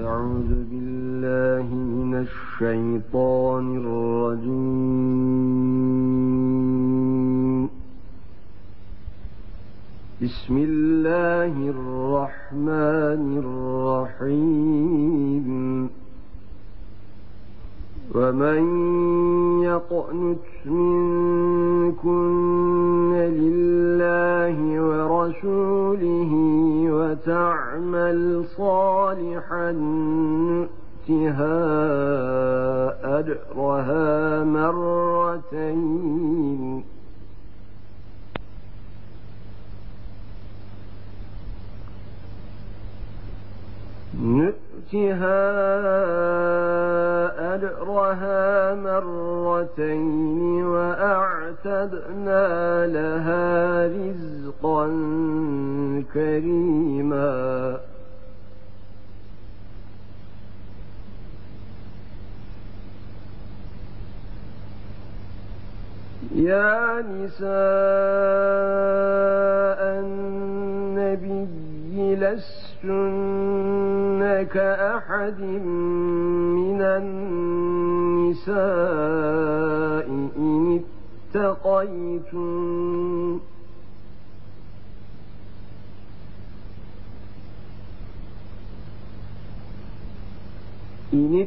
أعوذ بالله من الشيطان الرجيم. بسم الله الرحمن الرحيم. ومن يقنت منكن لله مرتين. نؤتها أجرها مرتين وأعتدنا لها يا نساء النبي لستن كأحد من النساء إن اتقيتن. إن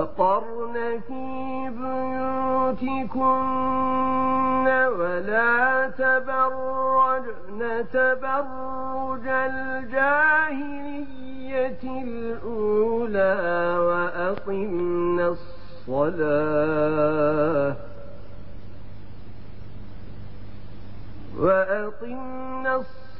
وقرن في بيوتكن ولا تبرجن تبرج الجاهلية الأولى وأقمنا الصلاة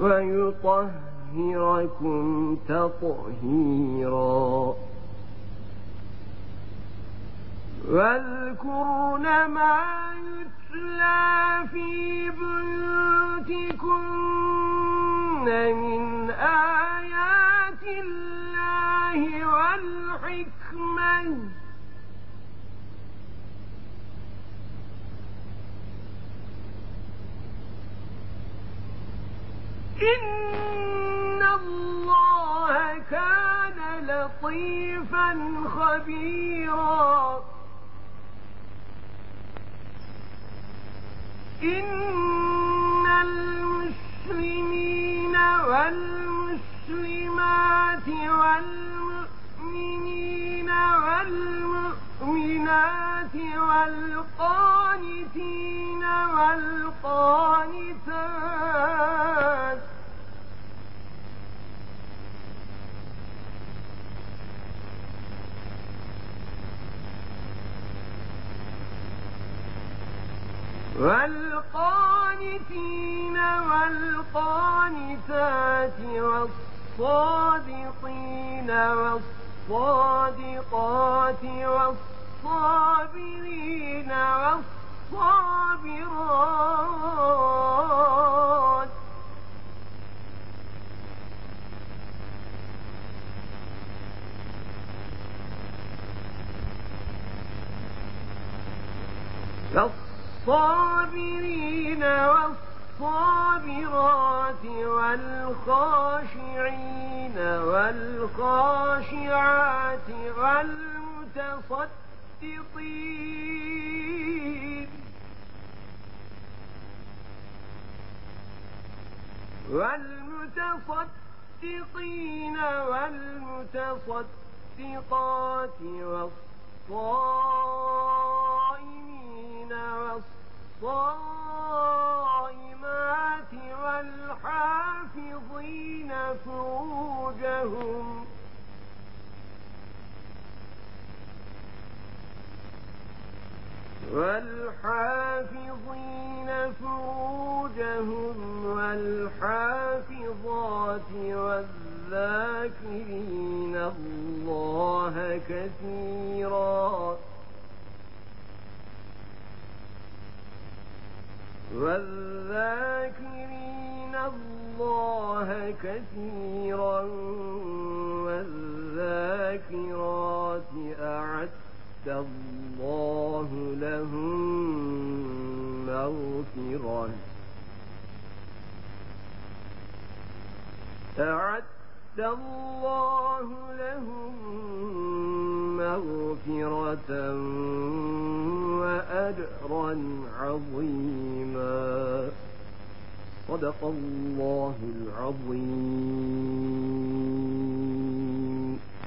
ويطهركم تطهيرا. واذكرن ما يتلى في بيوتكن من آيات الله والحكمة. إن الله كان لطيفا خبيرا. إن المسلمين والمسلمات والمؤمنين والمؤمنات والقانتين والقانتين والقانتات والصادقين والصادقات والصابرين والصابرات والصابرين والصابرات والخاشعين والخاشعات والمتصدقين والمتصدقين والمتصدقات والصائمين والصائمات والحافظين فروجهم والحافظين فروجهم والحافظات والذاكرين الله كثيرا والذاكرين الله كثيرا والذاكرات أعد الله لهم مغفرة. أعد الله لهم مغفرة أجرا عظيما. صدق الله العظيم.